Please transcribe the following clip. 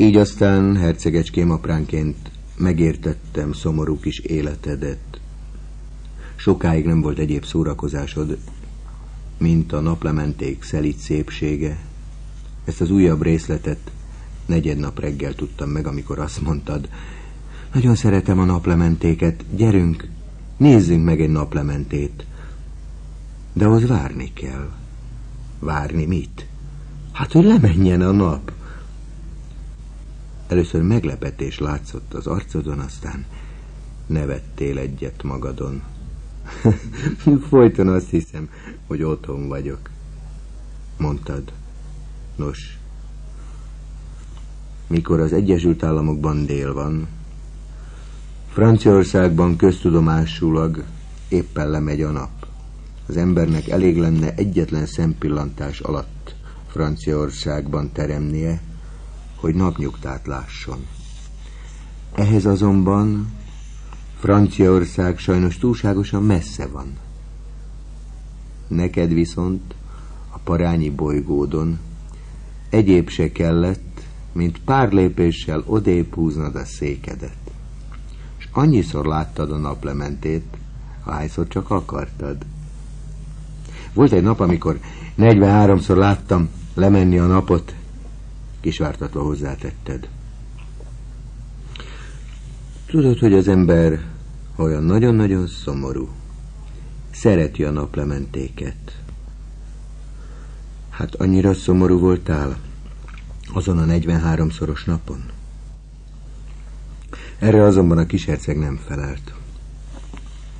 Így aztán hercegecském apránként megértettem szomorú kis életedet. Sokáig nem volt egyéb szórakozásod, mint a naplementék szelít szépsége. Ezt az újabb részletet negyed reggel tudtam meg, amikor azt mondtad, nagyon szeretem a naplementéket, gyerünk, nézzünk meg egy naplementét. De ahhoz várni kell. Várni mit? Hát, hogy lemenjen a nap. Először meglepetés látszott az arcodon, aztán nevettél egyet magadon. Folyton azt hiszem, hogy otthon vagyok. Mondtad. Nos, mikor az Egyesült Államokban dél van, Franciaországban köztudomásulag éppen lemegy a nap. Az embernek elég lenne egyetlen szempillantás alatt Franciaországban teremnie, hogy napnyugtát lásson. Ehhez azonban Franciaország sajnos túlságosan messze van. Neked viszont a parányi bolygódon egyéb se kellett, mint pár lépéssel odébb húznod a székedet. És annyiszor láttad a naplementét, ahányszor csak akartad. Volt egy nap, amikor 43-szor láttam lemenni a napot, kisvártatva hozzátetted. Tudod, hogy az ember olyan nagyon-nagyon szomorú. Szereti a naplementéket. Hát annyira szomorú voltál azon a 43-szoros napon? Erre azonban a kisherceg nem felelt.